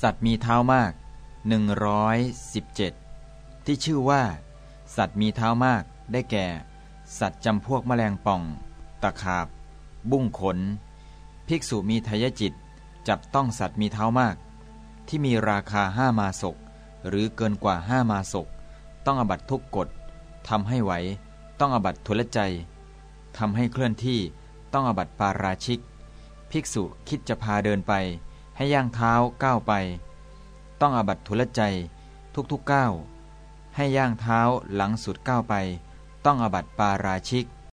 สัตว์มีเท้ามาก 117 ที่ชื่อว่า สัตว์มีเท้ามากได้แก่ สัตว์จำพวกแมลงป่อง ตะขาบ บุ้งขน ภิกษุมีทายจิต จับต้องสัตว์มีเท้ามาก ที่มีราคาห้ามาศก หรือเกินกว่าห้ามาศก ต้องอบัตทุกกฎทำให้ไหว ต้องอบัตทุลใจทำให้เคลื่อนที่ต้องอบัตปาราชิก ภิกษุคิดจะพาเดินไป ให้ย่างเท้าก้าวไป ต้องอบัตทุลใจทุกๆก้าวให้ย่างเท้าหลังสุดก้าวไป ต้องอบัตปาราชิก